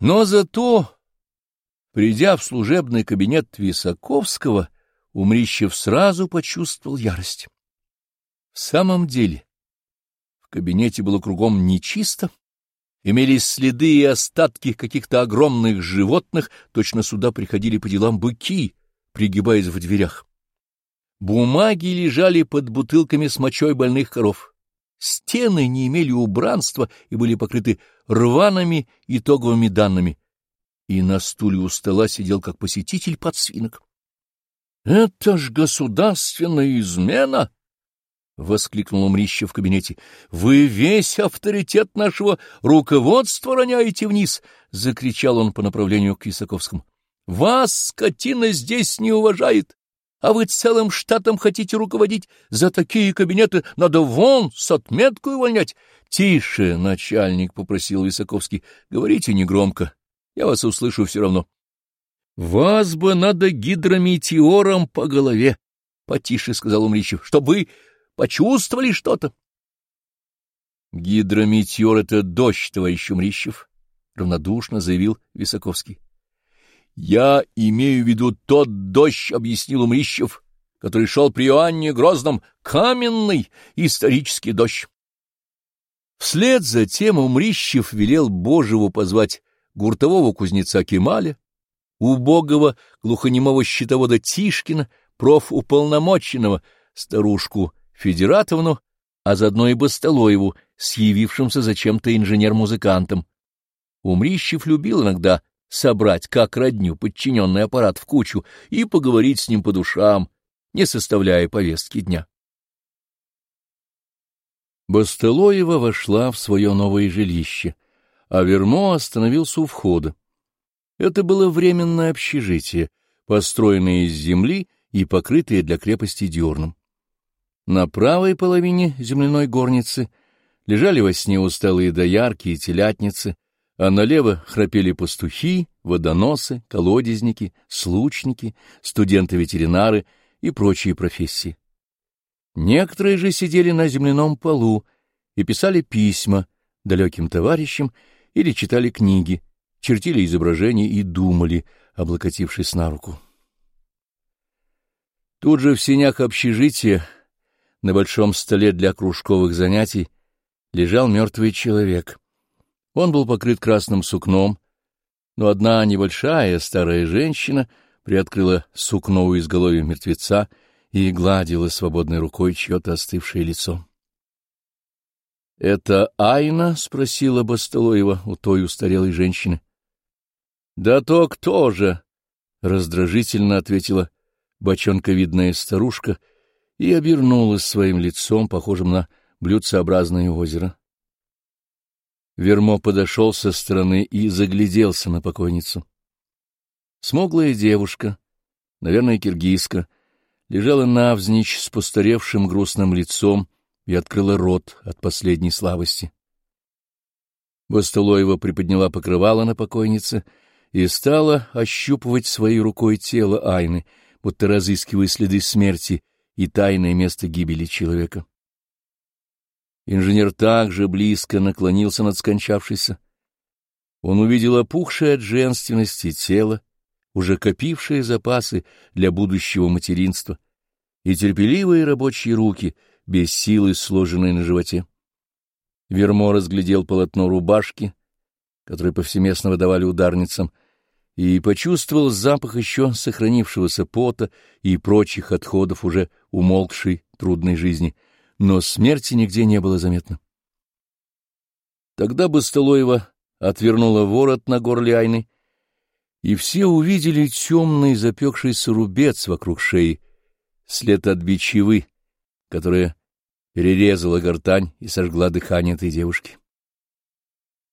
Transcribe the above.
Но зато, придя в служебный кабинет Висаковского, Умрищев сразу почувствовал ярость. В самом деле, в кабинете было кругом нечисто, имелись следы и остатки каких-то огромных животных, точно сюда приходили по делам быки, пригибаясь в дверях. Бумаги лежали под бутылками с мочой больных коров. Стены не имели убранства и были покрыты рваными итоговыми данными. И на стуле у стола сидел как посетитель подсвинок. — Это ж государственная измена! — воскликнул Умрищев в кабинете. — Вы весь авторитет нашего руководства роняете вниз! — закричал он по направлению к Исаковскому. — Вас, скотина, здесь не уважает! А вы целым штатом хотите руководить. За такие кабинеты надо вон с отметкой увольнять. — Тише, начальник, — попросил Висаковский, — говорите негромко, я вас услышу все равно. — Вас бы надо гидрометеором по голове, — потише сказал Умричев, — чтобы вы почувствовали что-то. — Гидрометеор — это дождь, товарищ Умрищев, — равнодушно заявил Висаковский. — Я имею в виду тот дождь, — объяснил Умрищев, — который шел при Иоанне Грозном, каменный исторический дождь. Вслед за тем Умрищев велел Божьего позвать гуртового кузнеца Кемаля, убогого глухонемого щитовода Тишкина, профуполномоченного, старушку Федератовну, а заодно и Басталоеву, с зачем-то инженер-музыкантом. Умрищев любил иногда собрать как родню подчиненный аппарат в кучу и поговорить с ним по душам, не составляя повестки дня. Бастелоева вошла в свое новое жилище, а Вермо остановился у входа. Это было временное общежитие, построенное из земли и покрытое для крепости дерном. На правой половине земляной горницы лежали во сне усталые доярки и телятницы, а налево храпели пастухи, водоносы, колодезники, случники, студенты-ветеринары и прочие профессии. Некоторые же сидели на земляном полу и писали письма далеким товарищам или читали книги, чертили изображения и думали, облокотившись на руку. Тут же в сенях общежития, на большом столе для кружковых занятий, лежал мертвый человек — он был покрыт красным сукном, но одна небольшая старая женщина приоткрыла сукно у изголовья мертвеца и гладила свободной рукой чье-то остывшее лицо. — Это Айна? — спросила Бастолоева у той устарелой женщины. — Да то кто же? — раздражительно ответила бочонковидная старушка и обернулась своим лицом, похожим на блюдцеобразное озеро. Вермо подошел со стороны и загляделся на покойницу. Смуглая девушка, наверное, киргизка, лежала навзничь с постаревшим грустным лицом и открыла рот от последней слабости. Бастулоева приподняла покрывало на покойнице и стала ощупывать своей рукой тело Айны, будто разыскивая следы смерти и тайное место гибели человека. Инженер также близко наклонился над скончавшейся. Он увидел опухшее от женственности тело, уже копившее запасы для будущего материнства, и терпеливые рабочие руки, без силы сложенные на животе. Вермо разглядел полотно рубашки, которое повсеместно выдавали ударницам, и почувствовал запах еще сохранившегося пота и прочих отходов уже умолкшей трудной жизни — но смерти нигде не было заметно. Тогда Бастылоева отвернула ворот на горле Айны, и все увидели темный запекшийся рубец вокруг шеи, след от бичевы, которая перерезала гортань и сожгла дыхание этой девушки.